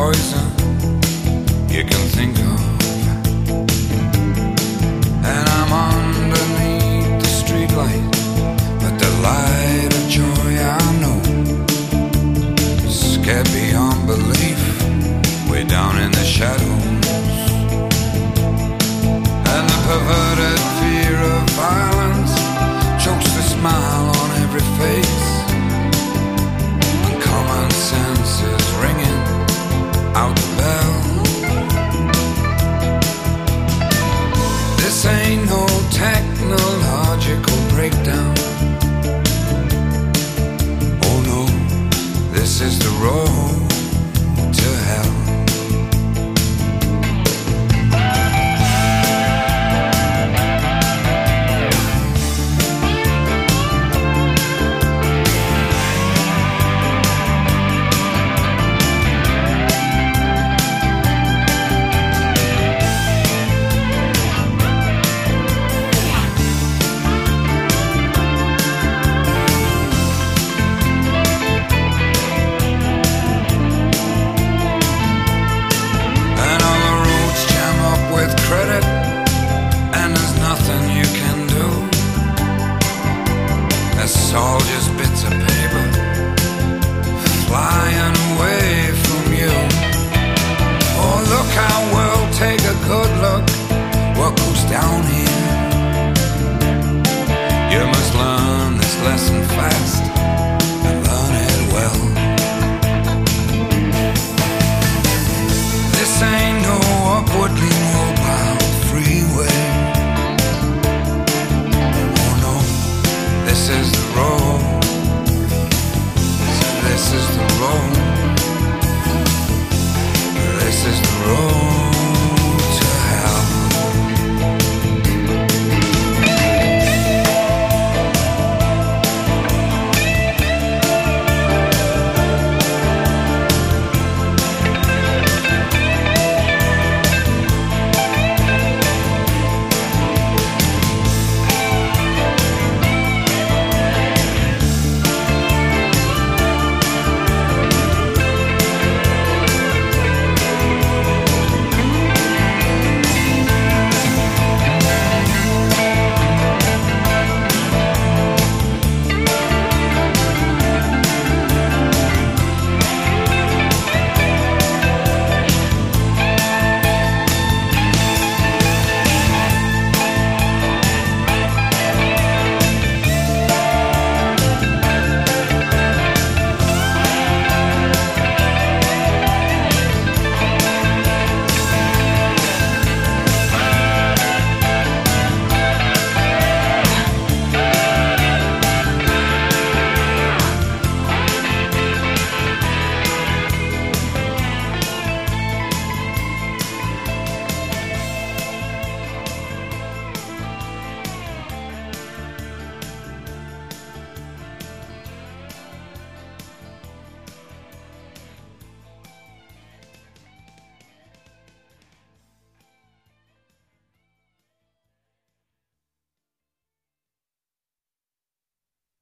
poison you can think of. It's all just bits of paper flying away from you. Oh, look how we'll take a good look what goes down here. You must learn this lesson fast. wrong. This is the wrong.